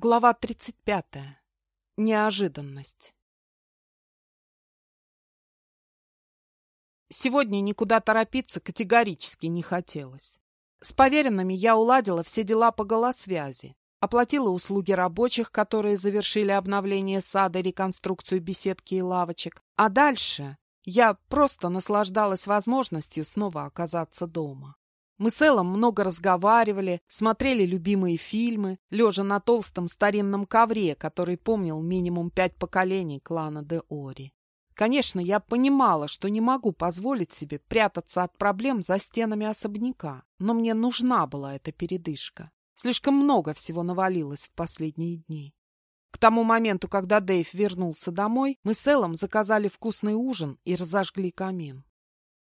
Глава 35. Неожиданность. Сегодня никуда торопиться категорически не хотелось. С поверенными я уладила все дела по голосвязи, оплатила услуги рабочих, которые завершили обновление сада, реконструкцию беседки и лавочек, а дальше я просто наслаждалась возможностью снова оказаться дома. Мы с Эллом много разговаривали, смотрели любимые фильмы, лежа на толстом старинном ковре, который помнил минимум пять поколений клана де Ори. Конечно, я понимала, что не могу позволить себе прятаться от проблем за стенами особняка, но мне нужна была эта передышка. Слишком много всего навалилось в последние дни. К тому моменту, когда Дэйв вернулся домой, мы с Эллом заказали вкусный ужин и разожгли камин.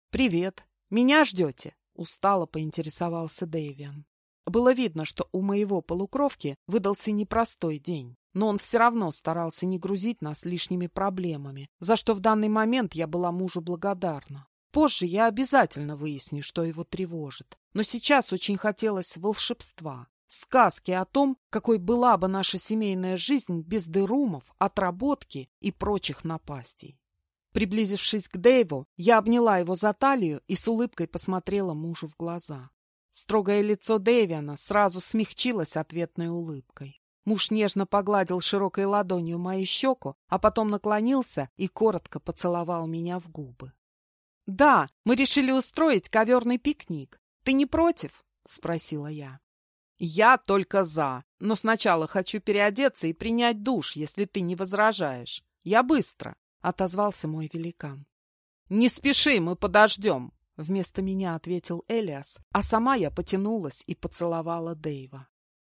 «Привет! Меня ждете?» Устало поинтересовался Дэвиан. Было видно, что у моего полукровки выдался непростой день, но он все равно старался не грузить нас лишними проблемами, за что в данный момент я была мужу благодарна. Позже я обязательно выясню, что его тревожит. Но сейчас очень хотелось волшебства, сказки о том, какой была бы наша семейная жизнь без дырумов, отработки и прочих напастей. Приблизившись к Дэйву, я обняла его за талию и с улыбкой посмотрела мужу в глаза. Строгое лицо Дэвиана сразу смягчилось ответной улыбкой. Муж нежно погладил широкой ладонью мою щеку, а потом наклонился и коротко поцеловал меня в губы. «Да, мы решили устроить коверный пикник. Ты не против?» — спросила я. «Я только за, но сначала хочу переодеться и принять душ, если ты не возражаешь. Я быстро» отозвался мой великан. «Не спеши, мы подождем!» Вместо меня ответил Элиас, а сама я потянулась и поцеловала Дэйва.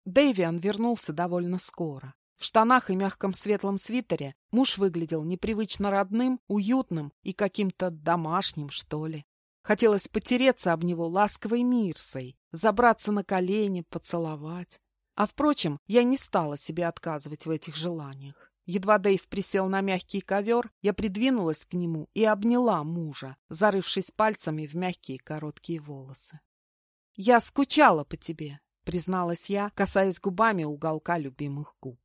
Дэйвиан вернулся довольно скоро. В штанах и мягком светлом свитере муж выглядел непривычно родным, уютным и каким-то домашним, что ли. Хотелось потереться об него ласковой мирсой, забраться на колени, поцеловать. А, впрочем, я не стала себе отказывать в этих желаниях. Едва Дэйв присел на мягкий ковер, я придвинулась к нему и обняла мужа, зарывшись пальцами в мягкие короткие волосы. «Я скучала по тебе», — призналась я, касаясь губами уголка любимых губ.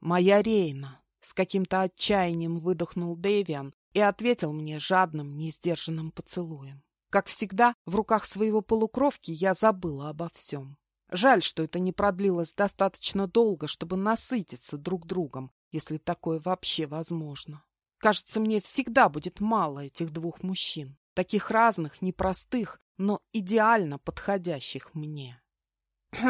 «Моя Рейна», — с каким-то отчаянием выдохнул Дэвиан и ответил мне жадным, несдержанным поцелуем. Как всегда, в руках своего полукровки я забыла обо всем. Жаль, что это не продлилось достаточно долго, чтобы насытиться друг другом, если такое вообще возможно. Кажется, мне всегда будет мало этих двух мужчин, таких разных, непростых, но идеально подходящих мне.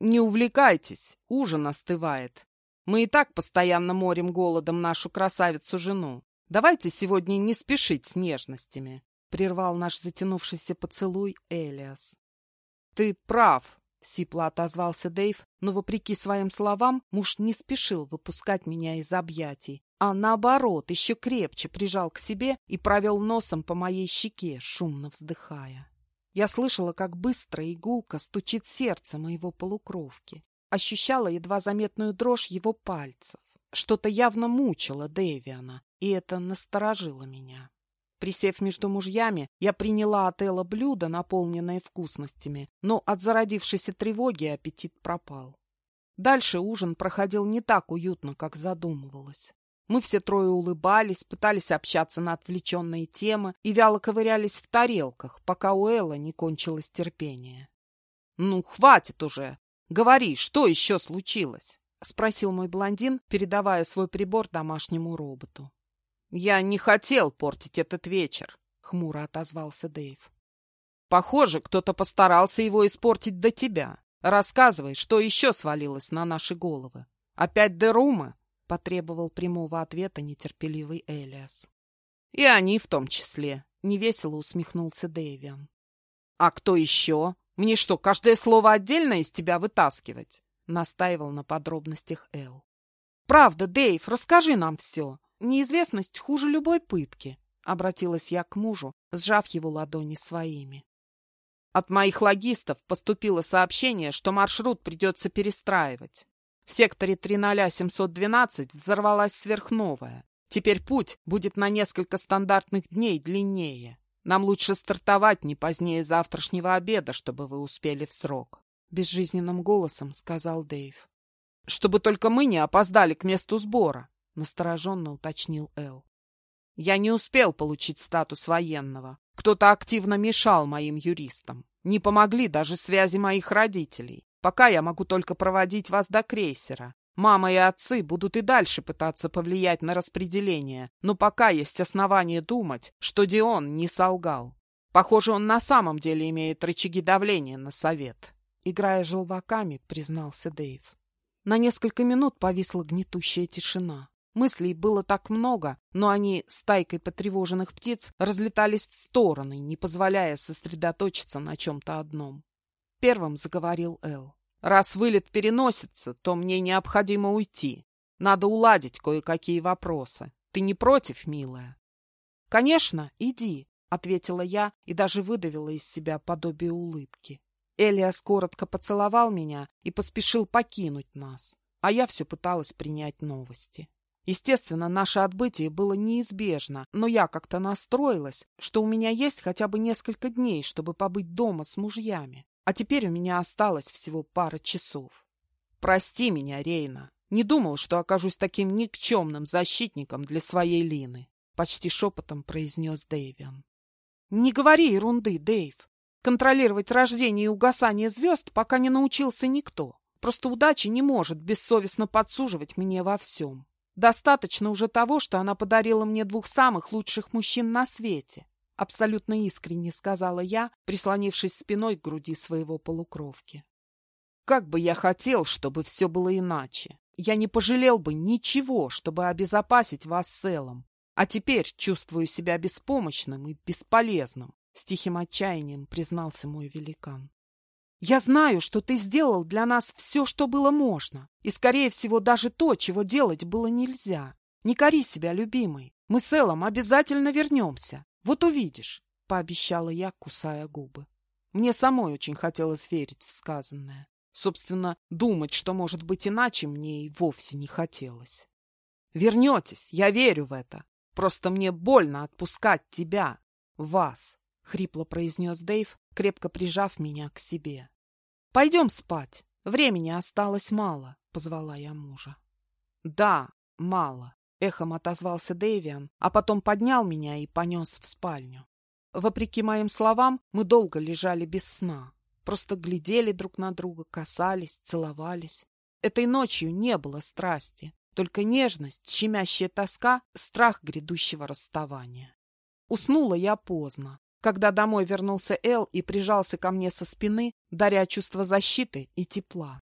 Не увлекайтесь, ужин остывает. Мы и так постоянно морим голодом нашу красавицу-жену. Давайте сегодня не спешить с нежностями, — прервал наш затянувшийся поцелуй Элиас. Ты прав, — сипло отозвался Дэйв, но, вопреки своим словам, муж не спешил выпускать меня из объятий, а наоборот, еще крепче прижал к себе и провел носом по моей щеке, шумно вздыхая. Я слышала, как быстро и стучит сердце моего полукровки. Ощущала едва заметную дрожь его пальцев. Что-то явно мучило Дэвиана, и это насторожило меня. Присев между мужьями, я приняла от Элла блюдо, наполненное вкусностями, но от зародившейся тревоги аппетит пропал. Дальше ужин проходил не так уютно, как задумывалось. Мы все трое улыбались, пытались общаться на отвлеченные темы и вяло ковырялись в тарелках, пока у Элла не кончилось терпение. «Ну, хватит уже! Говори, что еще случилось?» — спросил мой блондин, передавая свой прибор домашнему роботу. «Я не хотел портить этот вечер», — хмуро отозвался Дэйв. «Похоже, кто-то постарался его испортить до тебя. Рассказывай, что еще свалилось на наши головы. Опять Дерумы?» — потребовал прямого ответа нетерпеливый Элиас. «И они в том числе», — невесело усмехнулся Дэвиан. «А кто еще? Мне что, каждое слово отдельно из тебя вытаскивать?» — настаивал на подробностях Эл. «Правда, Дэйв, расскажи нам все. Неизвестность хуже любой пытки, — обратилась я к мужу, сжав его ладони своими. От моих логистов поступило сообщение, что маршрут придется перестраивать. В секторе 30712 взорвалась сверхновая. Теперь путь будет на несколько стандартных дней длиннее. Нам лучше стартовать не позднее завтрашнего обеда, чтобы вы успели в срок. Безжизненным голосом сказал Дэйв. чтобы только мы не опоздали к месту сбора», — настороженно уточнил Эл. «Я не успел получить статус военного. Кто-то активно мешал моим юристам. Не помогли даже связи моих родителей. Пока я могу только проводить вас до крейсера. Мама и отцы будут и дальше пытаться повлиять на распределение, но пока есть основания думать, что Дион не солгал. Похоже, он на самом деле имеет рычаги давления на совет. Играя желваками, признался Дэйв. На несколько минут повисла гнетущая тишина. Мыслей было так много, но они, стайкой потревоженных птиц, разлетались в стороны, не позволяя сосредоточиться на чем-то одном. Первым заговорил Эл. Раз вылет переносится, то мне необходимо уйти. Надо уладить кое-какие вопросы. Ты не против, милая? — Конечно, иди, — ответила я и даже выдавила из себя подобие улыбки. Элиас коротко поцеловал меня и поспешил покинуть нас, а я все пыталась принять новости. Естественно, наше отбытие было неизбежно, но я как-то настроилась, что у меня есть хотя бы несколько дней, чтобы побыть дома с мужьями. А теперь у меня осталось всего пара часов. Прости меня, Рейна. Не думал, что окажусь таким никчемным защитником для своей Лины. Почти шепотом произнес Дэйвиан. Не говори ерунды, Дэйв. Контролировать рождение и угасание звезд пока не научился никто. Просто удача не может бессовестно подсуживать мне во всем. Достаточно уже того, что она подарила мне двух самых лучших мужчин на свете. Абсолютно искренне сказала я, прислонившись спиной к груди своего полукровки. Как бы я хотел, чтобы все было иначе. Я не пожалел бы ничего, чтобы обезопасить вас Элом. А теперь чувствую себя беспомощным и бесполезным, с тихим отчаянием признался мой великан. Я знаю, что ты сделал для нас все, что было можно, и, скорее всего, даже то, чего делать было нельзя. Не кори себя, любимый. Мы с Эллом обязательно вернемся. Вот увидишь, — пообещала я, кусая губы. Мне самой очень хотелось верить в сказанное. Собственно, думать, что может быть иначе, мне и вовсе не хотелось. Вернетесь, я верю в это. Просто мне больно отпускать тебя, вас, — хрипло произнес Дэйв, крепко прижав меня к себе. — Пойдем спать. Времени осталось мало, — позвала я мужа. — Да, мало. Эхом отозвался Дэвиан, а потом поднял меня и понес в спальню. Вопреки моим словам, мы долго лежали без сна. Просто глядели друг на друга, касались, целовались. Этой ночью не было страсти, только нежность, щемящая тоска, страх грядущего расставания. Уснула я поздно, когда домой вернулся Эл и прижался ко мне со спины, даря чувство защиты и тепла.